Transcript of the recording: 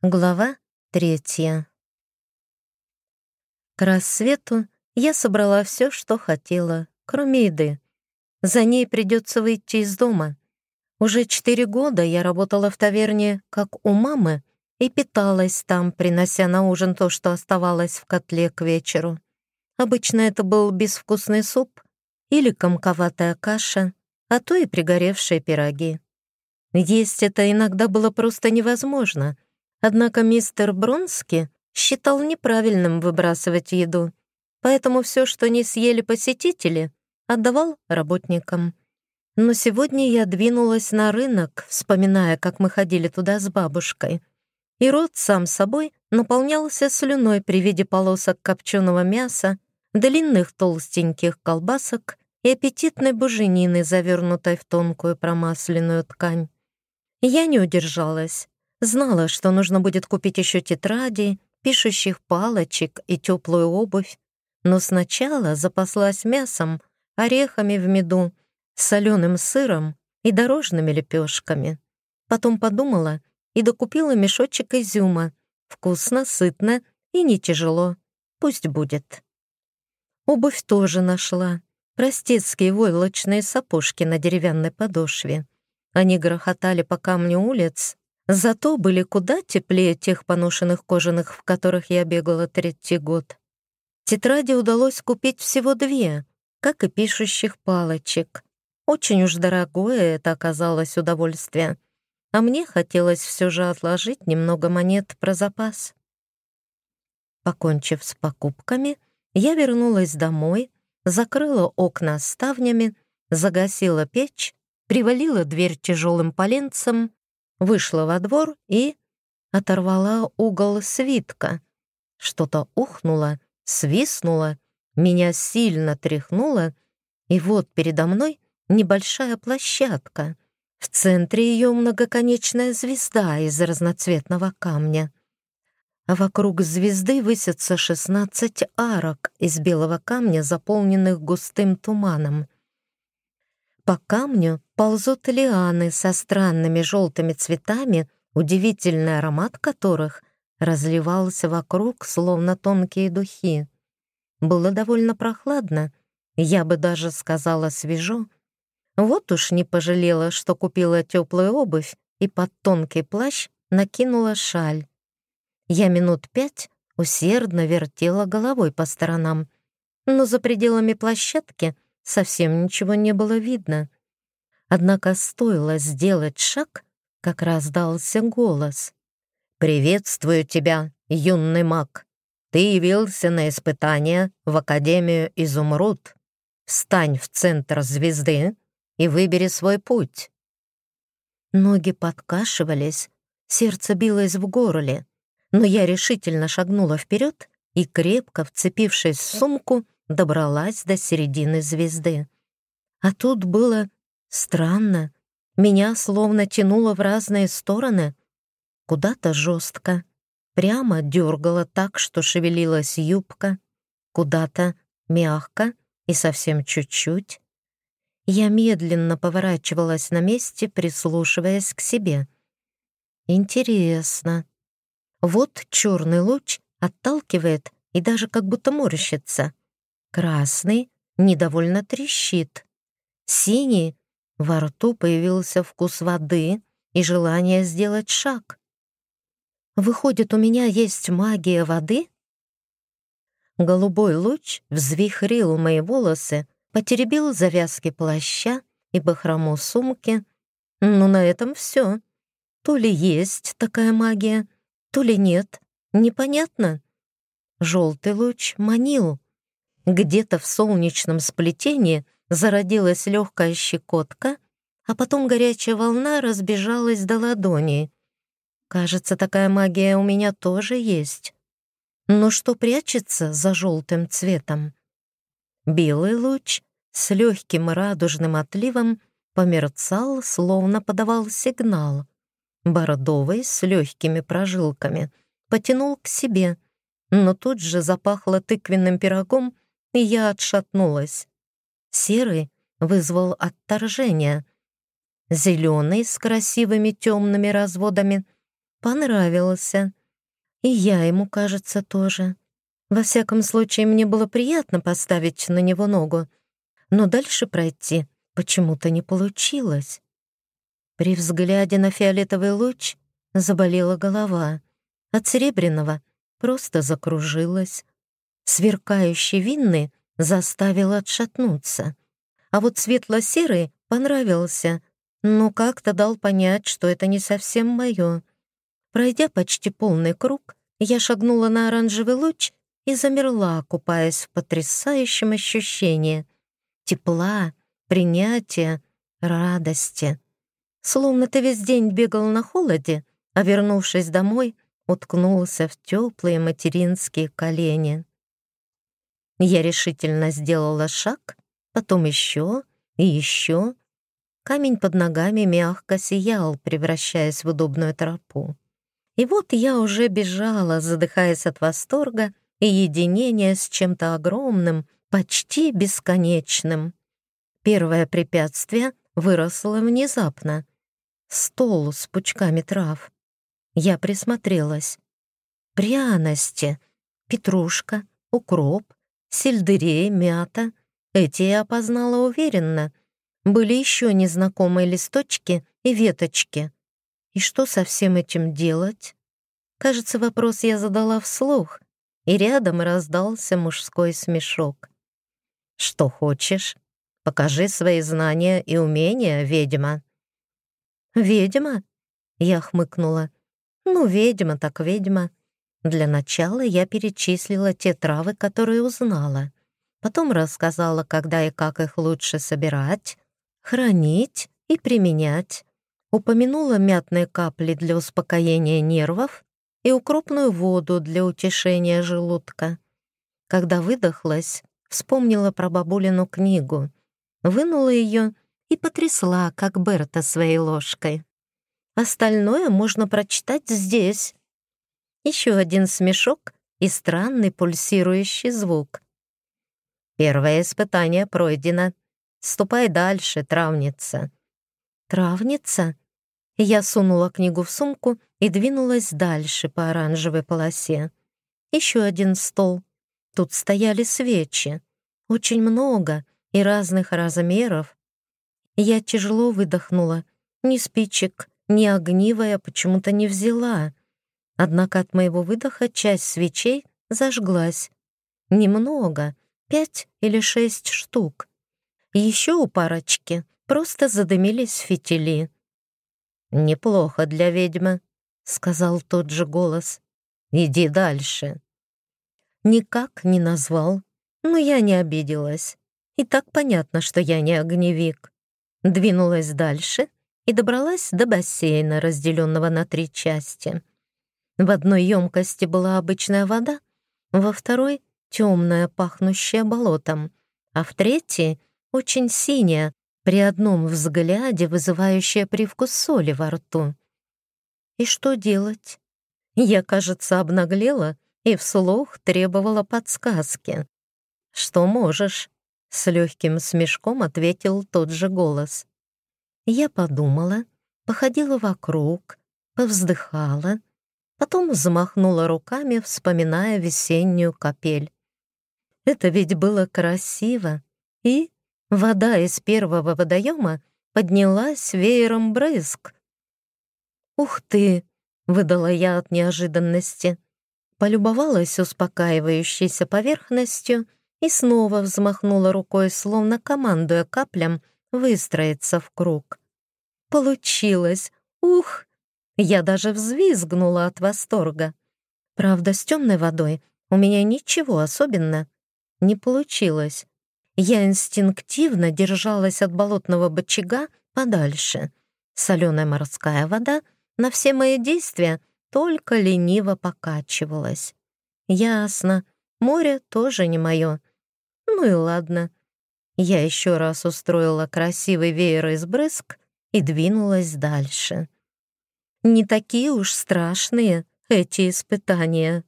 Глава третья. К рассвету я собрала все, что хотела, кроме еды. За ней придется выйти из дома. Уже четыре года я работала в таверне, как у мамы, и питалась там, принося на ужин то, что оставалось в котле к вечеру. Обычно это был безвкусный суп или комковатая каша, а то и пригоревшие пироги. Есть это иногда было просто невозможно — Однако мистер Бронски считал неправильным выбрасывать еду, поэтому все, что не съели посетители, отдавал работникам. Но сегодня я двинулась на рынок, вспоминая, как мы ходили туда с бабушкой. И рот сам собой наполнялся слюной при виде полосок копченого мяса, длинных толстеньких колбасок и аппетитной буженины, завернутой в тонкую промасленную ткань. Я не удержалась Знала, что нужно будет купить еще тетради, пишущих палочек и теплую обувь, но сначала запаслась мясом, орехами в меду, соленым сыром и дорожными лепешками. Потом подумала и докупила мешочек изюма. Вкусно, сытно и не тяжело. Пусть будет. Обувь тоже нашла. Простецкие войлочные сапожки на деревянной подошве. Они грохотали по камню улиц, Зато были куда теплее тех поношенных кожаных, в которых я бегала третий год. Тетради удалось купить всего две, как и пишущих палочек. Очень уж дорогое это оказалось удовольствие. А мне хотелось все же отложить немного монет про запас. Покончив с покупками, я вернулась домой, закрыла окна ставнями, загасила печь, привалила дверь тяжелым поленцем вышла во двор и оторвала угол свитка. Что-то ухнуло, свистнуло, меня сильно тряхнуло, и вот передо мной небольшая площадка. В центре ее многоконечная звезда из разноцветного камня. А вокруг звезды высятся 16 арок из белого камня, заполненных густым туманом. По камню ползут лианы со странными желтыми цветами, удивительный аромат которых разливался вокруг, словно тонкие духи. Было довольно прохладно, я бы даже сказала свежо. Вот уж не пожалела, что купила теплую обувь и под тонкий плащ накинула шаль. Я минут пять усердно вертела головой по сторонам, но за пределами площадки — совсем ничего не было видно. Однако стоило сделать шаг, как раздался голос. «Приветствую тебя, юный маг. Ты явился на испытание в Академию Изумруд. Встань в центр звезды и выбери свой путь». Ноги подкашивались, сердце билось в горле, но я решительно шагнула вперед и, крепко вцепившись в сумку, добралась до середины звезды. А тут было странно. Меня словно тянуло в разные стороны. Куда-то жестко. Прямо дергало так, что шевелилась юбка. Куда-то мягко и совсем чуть-чуть. Я медленно поворачивалась на месте, прислушиваясь к себе. Интересно. Вот черный луч отталкивает и даже как будто морщится. Красный недовольно трещит. Синий во рту появился вкус воды и желание сделать шаг. Выходит, у меня есть магия воды? Голубой луч взвихрил мои волосы, потеребил завязки плаща и бахрому сумки. Но на этом все. То ли есть такая магия, то ли нет, непонятно. Желтый луч манил, где-то в солнечном сплетении зародилась легкая щекотка, а потом горячая волна разбежалась до ладони. Кажется, такая магия у меня тоже есть. Но что прячется за желтым цветом? Белый луч с легким радужным отливом померцал, словно подавал сигнал. Бордовый с легкими прожилками потянул к себе, но тут же запахло тыквенным пирогом и я отшатнулась. Серый вызвал отторжение. Зеленый с красивыми темными разводами понравился. И я ему, кажется, тоже. Во всяком случае, мне было приятно поставить на него ногу, но дальше пройти почему-то не получилось. При взгляде на фиолетовый луч заболела голова. От серебряного просто закружилась. Сверкающий винный заставил отшатнуться. А вот светло-серый понравился, но как-то дал понять, что это не совсем мое. Пройдя почти полный круг, я шагнула на оранжевый луч и замерла, купаясь в потрясающем ощущении тепла, принятия, радости. Словно ты весь день бегал на холоде, а вернувшись домой, уткнулся в теплые материнские колени. Я решительно сделала шаг, потом еще и еще. Камень под ногами мягко сиял, превращаясь в удобную тропу. И вот я уже бежала, задыхаясь от восторга и единения с чем-то огромным, почти бесконечным. Первое препятствие выросло внезапно. Стол с пучками трав. Я присмотрелась. Пряности, петрушка, укроп, сельдерей, мята. Эти я опознала уверенно. Были еще незнакомые листочки и веточки. И что со всем этим делать? Кажется, вопрос я задала вслух, и рядом раздался мужской смешок. «Что хочешь? Покажи свои знания и умения, ведьма». «Ведьма?» — я хмыкнула. «Ну, ведьма так ведьма». Для начала я перечислила те травы, которые узнала. Потом рассказала, когда и как их лучше собирать, хранить и применять. Упомянула мятные капли для успокоения нервов и укропную воду для утешения желудка. Когда выдохлась, вспомнила про бабулину книгу, вынула ее и потрясла, как Берта своей ложкой. Остальное можно прочитать здесь. Еще один смешок и странный пульсирующий звук. Первое испытание пройдено. Ступай дальше, травница. Травница? Я сунула книгу в сумку и двинулась дальше по оранжевой полосе. Еще один стол. Тут стояли свечи. Очень много и разных размеров. Я тяжело выдохнула. Ни спичек, ни огнива я почему-то не взяла. Однако от моего выдоха часть свечей зажглась. Немного, пять или шесть штук. Еще у парочки просто задымились фитили. «Неплохо для ведьмы», — сказал тот же голос. «Иди дальше». Никак не назвал, но я не обиделась. И так понятно, что я не огневик. Двинулась дальше и добралась до бассейна, разделенного на три части. В одной емкости была обычная вода, во второй — темная, пахнущая болотом, а в третьей — очень синяя, при одном взгляде вызывающая привкус соли во рту. И что делать? Я, кажется, обнаглела и вслух требовала подсказки. «Что можешь?» — с легким смешком ответил тот же голос. Я подумала, походила вокруг, повздыхала, потом замахнула руками, вспоминая весеннюю капель. Это ведь было красиво, и Вода из первого водоема поднялась веером брызг. «Ух ты!» — выдала я от неожиданности. Полюбовалась успокаивающейся поверхностью и снова взмахнула рукой, словно командуя каплям выстроиться в круг. Получилось! Ух! Я даже взвизгнула от восторга. Правда, с темной водой у меня ничего особенно не получилось. Я инстинктивно держалась от болотного бочага подальше. Соленая морская вода на все мои действия только лениво покачивалась. Ясно, море тоже не мое. Ну и ладно. Я еще раз устроила красивый веер из брызг и двинулась дальше. Не такие уж страшные эти испытания.